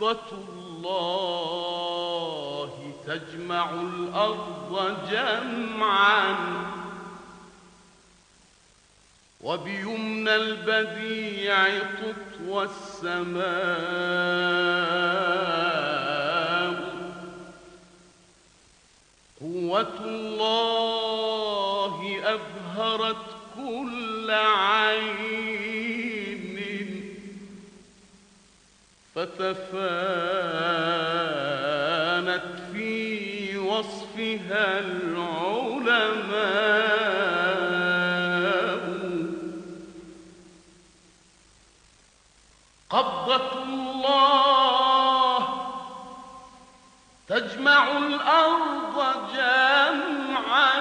قبضة الله تجمع الأرض جمعا وبيمنى البديع تطوى السماء. قوة الله أبهرت كل عين. فتفانت في وصفها العلماء. قبضة الله تجمع الأرض جمعا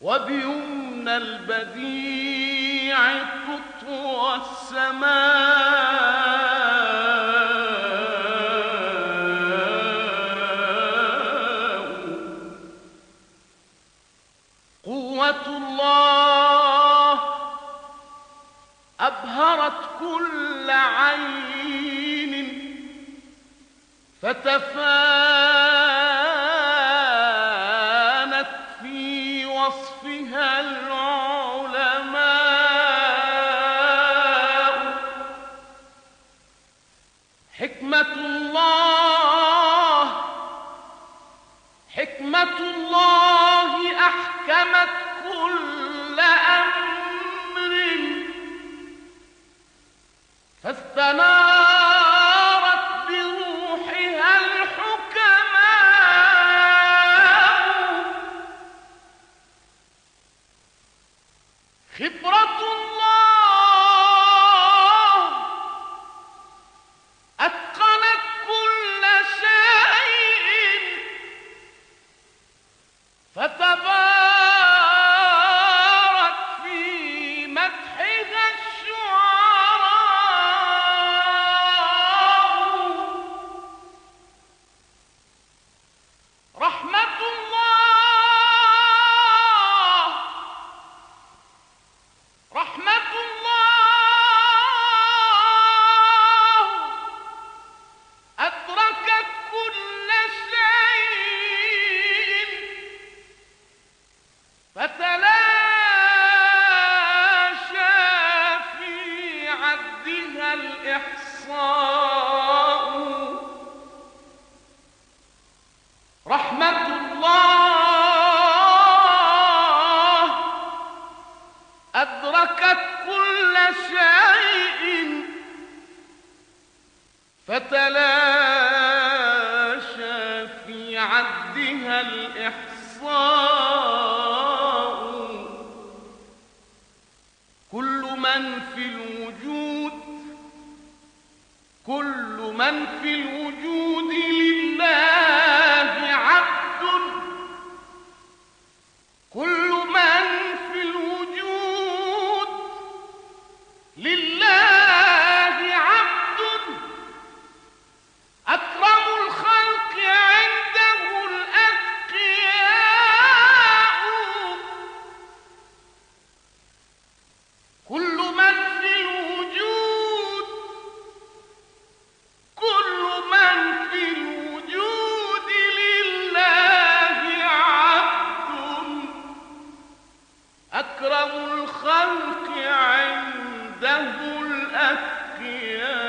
وبيمنى البديع الله أبهرت كل عين فتفانت في وصفها العلماء الله. حكمة الله أحكمت كل أمر. فاستنارت بروحها الحكماء. خبرة الله الإحصاء رحمة الله أدركت كل فتلاشى في عدها الإحصاء. كل من في الوجود لله عبد. كل من في الوجود لله يأتي